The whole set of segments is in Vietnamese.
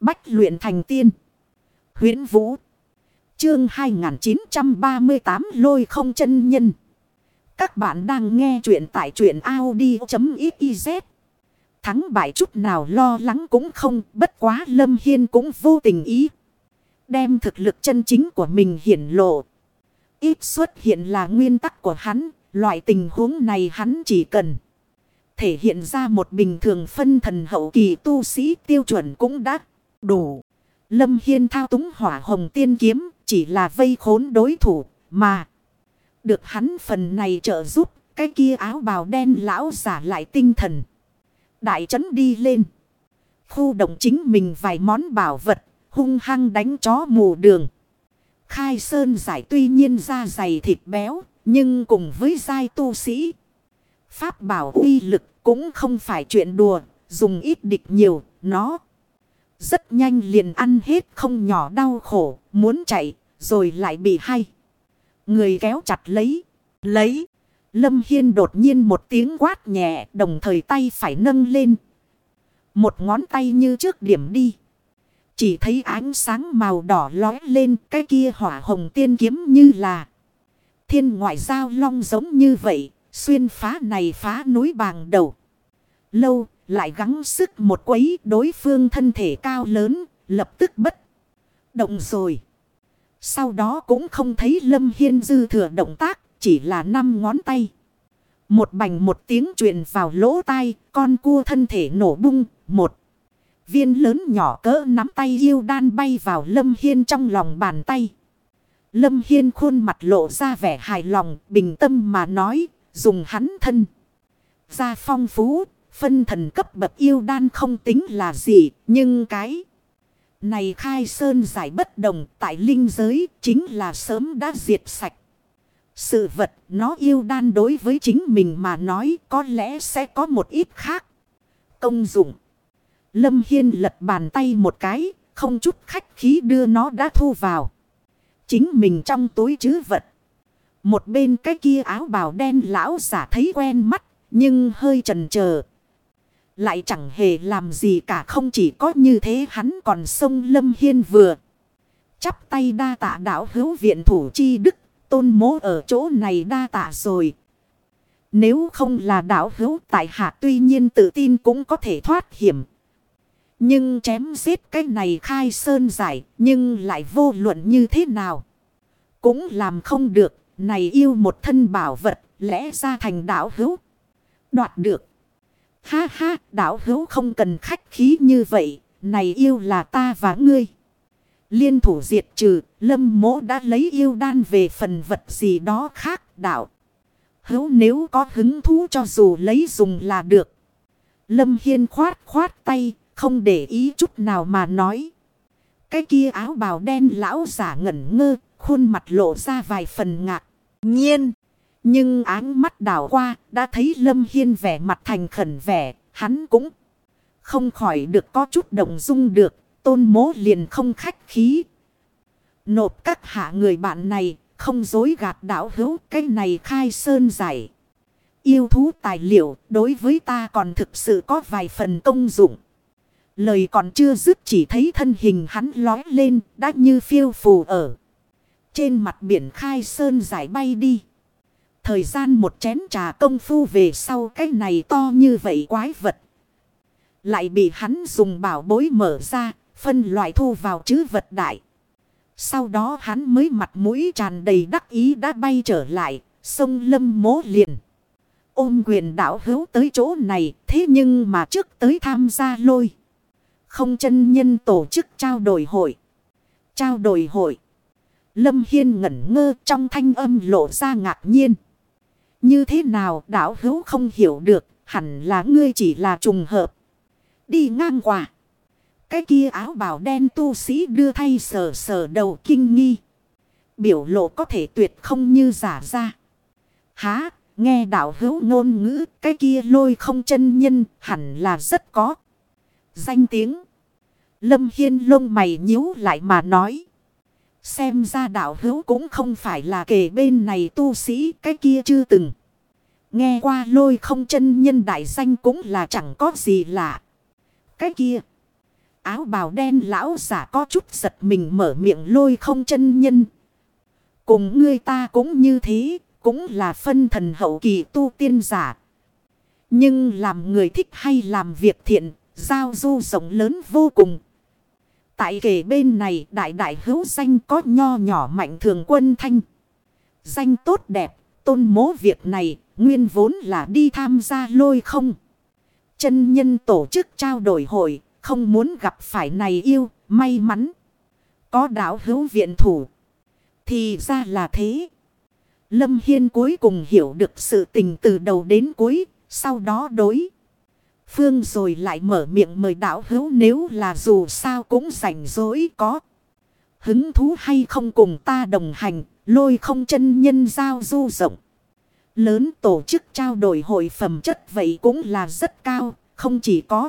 Bách luyện thành tiên. huyễn Vũ. Chương 2938 lôi không chân nhân. Các bạn đang nghe truyện tại truyện Audi.xyz. Thắng bại chút nào lo lắng cũng không, bất quá Lâm Hiên cũng vô tình ý. Đem thực lực chân chính của mình hiển lộ. Ít xuất hiện là nguyên tắc của hắn, loại tình huống này hắn chỉ cần. Thể hiện ra một bình thường phân thần hậu kỳ tu sĩ tiêu chuẩn cũng đã đủ. Lâm Hiên thao túng hỏa hồng tiên kiếm, chỉ là vây khốn đối thủ, mà. Được hắn phần này trợ giúp, cái kia áo bào đen lão giả lại tinh thần. Đại trấn đi lên. Khu động chính mình vài món bảo vật, hung hăng đánh chó mù đường. Khai sơn giải tuy nhiên da dày thịt béo, nhưng cùng với giai tu sĩ. Pháp bảo uy lực cũng không phải chuyện đùa, dùng ít địch nhiều, nó. Rất nhanh liền ăn hết không nhỏ đau khổ, muốn chạy, rồi lại bị hay. Người kéo chặt lấy, lấy. Lâm Hiên đột nhiên một tiếng quát nhẹ, đồng thời tay phải nâng lên. Một ngón tay như trước điểm đi. Chỉ thấy ánh sáng màu đỏ lói lên cái kia hỏa hồng tiên kiếm như là. Thiên ngoại giao long giống như vậy, xuyên phá này phá núi bàng đầu. Lâu, lại gắng sức một quấy đối phương thân thể cao lớn, lập tức bất động rồi. Sau đó cũng không thấy Lâm Hiên dư thừa động tác, chỉ là năm ngón tay. Một bành một tiếng truyền vào lỗ tai, con cua thân thể nổ bung, một. Viên lớn nhỏ cỡ nắm tay yêu đan bay vào Lâm Hiên trong lòng bàn tay. Lâm Hiên khuôn mặt lộ ra vẻ hài lòng, bình tâm mà nói, dùng hắn thân. Ra phong phú, Phân thần cấp bậc yêu đan không tính là gì, nhưng cái này khai sơn giải bất đồng tại linh giới chính là sớm đã diệt sạch. Sự vật nó yêu đan đối với chính mình mà nói có lẽ sẽ có một ít khác. Công dụng. Lâm Hiên lật bàn tay một cái, không chút khách khí đưa nó đã thu vào. Chính mình trong túi chứ vật. Một bên cái kia áo bào đen lão giả thấy quen mắt, nhưng hơi trần chờ lại chẳng hề làm gì cả không chỉ có như thế hắn còn sông Lâm Hiên vừa. Chắp tay đa tạ đảo hữu viện thủ chi đức, tôn mố ở chỗ này đa tạ rồi. Nếu không là đảo hữu tại hạ tuy nhiên tự tin cũng có thể thoát hiểm. Nhưng chém giết cái này khai sơn giải, nhưng lại vô luận như thế nào. Cũng làm không được, này yêu một thân bảo vật, lẽ ra thành đảo hữu. Đoạt được. Ha ha, đạo hữu không cần khách khí như vậy, này yêu là ta và ngươi. Liên thủ diệt trừ, lâm mỗ đã lấy yêu đan về phần vật gì đó khác đạo. Hữu nếu có hứng thú cho dù lấy dùng là được. Lâm Hiên khoát khoát tay, không để ý chút nào mà nói. Cái kia áo bào đen lão giả ngẩn ngơ, khuôn mặt lộ ra vài phần ngạc. Nhiên! Nhưng áng mắt đảo qua, đã thấy Lâm Hiên vẻ mặt thành khẩn vẻ, hắn cũng không khỏi được có chút động dung được, tôn mố liền không khách khí. Nộp các hạ người bạn này, không dối gạt đảo hữu, cái này khai sơn giải. Yêu thú tài liệu, đối với ta còn thực sự có vài phần công dụng. Lời còn chưa dứt chỉ thấy thân hình hắn lói lên, đã như phiêu phù ở. Trên mặt biển khai sơn giải bay đi. Thời gian một chén trà công phu về sau cái này to như vậy quái vật. Lại bị hắn dùng bảo bối mở ra, phân loại thu vào chữ vật đại. Sau đó hắn mới mặt mũi tràn đầy đắc ý đã bay trở lại, sông lâm mố liền. Ôm quyền đảo hữu tới chỗ này, thế nhưng mà trước tới tham gia lôi. Không chân nhân tổ chức trao đổi hội. Trao đổi hội. Lâm Hiên ngẩn ngơ trong thanh âm lộ ra ngạc nhiên. Như thế nào đảo hữu không hiểu được, hẳn là ngươi chỉ là trùng hợp. Đi ngang qua. Cái kia áo bào đen tu sĩ đưa thay sờ sờ đầu kinh nghi. Biểu lộ có thể tuyệt không như giả ra. Há, nghe đạo hữu ngôn ngữ, cái kia lôi không chân nhân, hẳn là rất có. Danh tiếng. Lâm Hiên lông mày nhíu lại mà nói. Xem ra đạo hữu cũng không phải là kể bên này tu sĩ cái kia chưa từng. Nghe qua lôi không chân nhân đại danh cũng là chẳng có gì lạ. Cái kia. Áo bào đen lão giả có chút giật mình mở miệng lôi không chân nhân. Cùng ngươi ta cũng như thế, cũng là phân thần hậu kỳ tu tiên giả. Nhưng làm người thích hay làm việc thiện, giao du rộng lớn vô cùng. Tại kể bên này đại đại hữu danh có nho nhỏ mạnh thường quân thanh. Danh tốt đẹp, tôn mố việc này, nguyên vốn là đi tham gia lôi không. Chân nhân tổ chức trao đổi hội, không muốn gặp phải này yêu, may mắn. Có đảo hữu viện thủ. Thì ra là thế. Lâm Hiên cuối cùng hiểu được sự tình từ đầu đến cuối, sau đó đối. Phương rồi lại mở miệng mời đạo hữu nếu là dù sao cũng rảnh rỗi có. Hứng thú hay không cùng ta đồng hành, lôi không chân nhân giao du rộng. Lớn tổ chức trao đổi hội phẩm chất vậy cũng là rất cao, không chỉ có.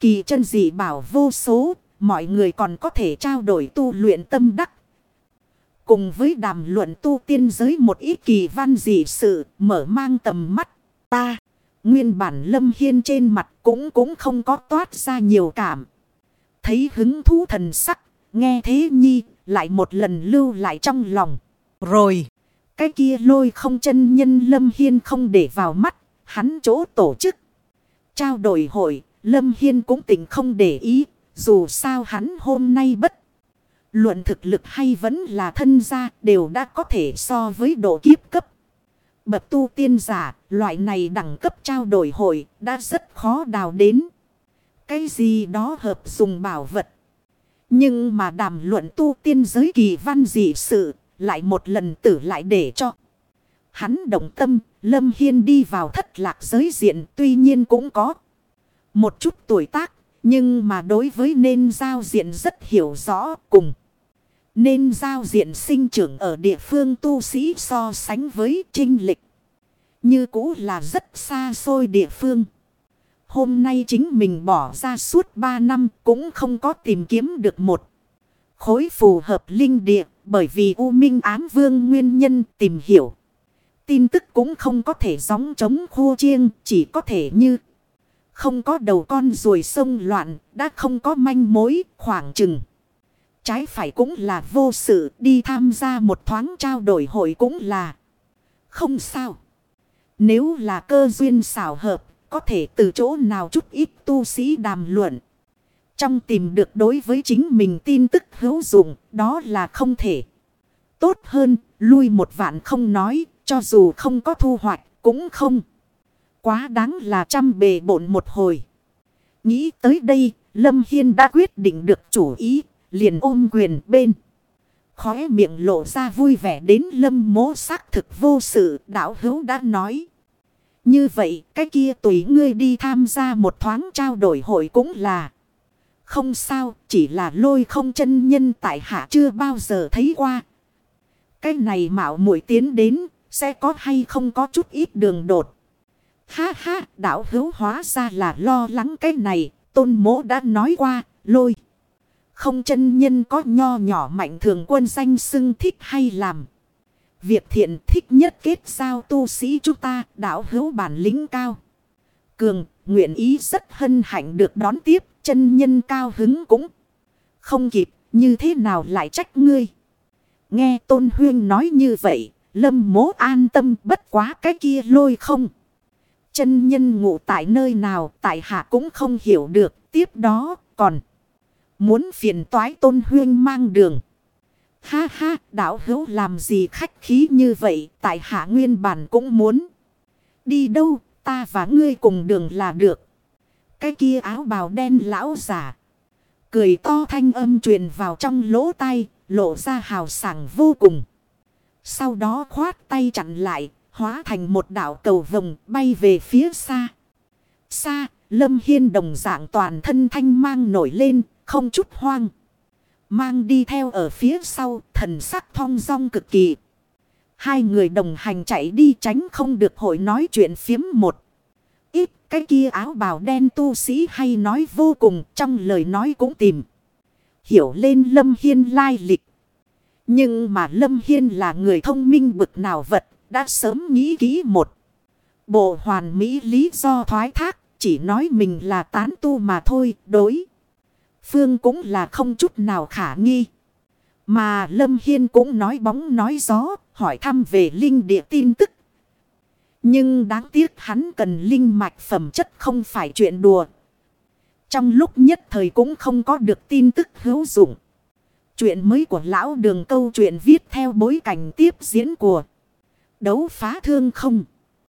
Kỳ chân dị bảo vô số, mọi người còn có thể trao đổi tu luyện tâm đắc. Cùng với đàm luận tu tiên giới một ít kỳ văn dị sự, mở mang tầm mắt, ta. Nguyên bản lâm hiên trên mặt cũng cũng không có toát ra nhiều cảm. Thấy hứng thú thần sắc, nghe thế nhi, lại một lần lưu lại trong lòng. Rồi, cái kia lôi không chân nhân lâm hiên không để vào mắt, hắn chỗ tổ chức. Trao đổi hội, lâm hiên cũng tỉnh không để ý, dù sao hắn hôm nay bất. Luận thực lực hay vẫn là thân gia đều đã có thể so với độ kiếp cấp. Bậc tu tiên giả, loại này đẳng cấp trao đổi hội đã rất khó đào đến. Cái gì đó hợp dùng bảo vật. Nhưng mà đàm luận tu tiên giới kỳ văn dị sự, lại một lần tử lại để cho. Hắn động tâm, Lâm Hiên đi vào thất lạc giới diện tuy nhiên cũng có một chút tuổi tác, nhưng mà đối với nên giao diện rất hiểu rõ cùng. Nên giao diện sinh trưởng ở địa phương tu sĩ so sánh với trinh lịch. Như cũ là rất xa xôi địa phương. Hôm nay chính mình bỏ ra suốt 3 năm cũng không có tìm kiếm được một khối phù hợp linh địa. Bởi vì U Minh ám vương nguyên nhân tìm hiểu. Tin tức cũng không có thể gióng chống khô chiêng. Chỉ có thể như không có đầu con ruồi sông loạn. Đã không có manh mối, khoảng chừng. Trái phải cũng là vô sự đi tham gia một thoáng trao đổi hội cũng là không sao. Nếu là cơ duyên xảo hợp, có thể từ chỗ nào chút ít tu sĩ đàm luận. Trong tìm được đối với chính mình tin tức hữu dụng, đó là không thể. Tốt hơn, lui một vạn không nói, cho dù không có thu hoạch, cũng không. Quá đáng là trăm bề bộn một hồi. Nghĩ tới đây, Lâm Hiên đã quyết định được chủ ý, liền ôm quyền bên. Khóe miệng lộ ra vui vẻ đến lâm mố xác thực vô sự, đạo hữu đã nói. Như vậy, cái kia tùy ngươi đi tham gia một thoáng trao đổi hội cũng là. Không sao, chỉ là lôi không chân nhân tại hạ chưa bao giờ thấy qua. Cái này mạo muội tiến đến, sẽ có hay không có chút ít đường đột. Ha ha, đạo hữu hóa ra là lo lắng cái này, tôn mỗ đã nói qua, lôi. Không chân nhân có nho nhỏ mạnh thường quân danh xưng thích hay làm. Việc thiện thích nhất kết giao tu sĩ chúng ta đạo hữu bản lĩnh cao. Cường, nguyện ý rất hân hạnh được đón tiếp, chân nhân cao hứng cũng không kịp, như thế nào lại trách ngươi. Nghe Tôn Huyên nói như vậy, lâm mố an tâm bất quá cái kia lôi không. Chân nhân ngủ tại nơi nào tại hạ cũng không hiểu được, tiếp đó còn muốn phiền toái Tôn Huyên mang đường. Ha ha, đạo hữu làm gì khách khí như vậy, tại hạ nguyên bản cũng muốn. Đi đâu, ta và ngươi cùng đường là được. Cái kia áo bào đen lão giả. Cười to thanh âm truyền vào trong lỗ tai, lộ ra hào sảng vô cùng. Sau đó khoát tay chặn lại, hóa thành một đảo cầu vồng bay về phía xa. Xa, Lâm Hiên đồng dạng toàn thân thanh mang nổi lên, không chút hoang. Mang đi theo ở phía sau, thần sắc thong dong cực kỳ. Hai người đồng hành chạy đi tránh không được hội nói chuyện phiếm một. Ít cái kia áo bào đen tu sĩ hay nói vô cùng trong lời nói cũng tìm. Hiểu lên Lâm Hiên lai lịch. Nhưng mà Lâm Hiên là người thông minh bực nào vật, đã sớm nghĩ kỹ một. Bộ hoàn mỹ lý do thoái thác, chỉ nói mình là tán tu mà thôi, đối phương cũng là không chút nào khả nghi. Mà Lâm Hiên cũng nói bóng nói gió, hỏi thăm về linh địa tin tức. Nhưng đáng tiếc hắn cần linh mạch phẩm chất không phải chuyện đùa. Trong lúc nhất thời cũng không có được tin tức hữu dụng. Chuyện mới của lão đường câu chuyện viết theo bối cảnh tiếp diễn của đấu phá thương không.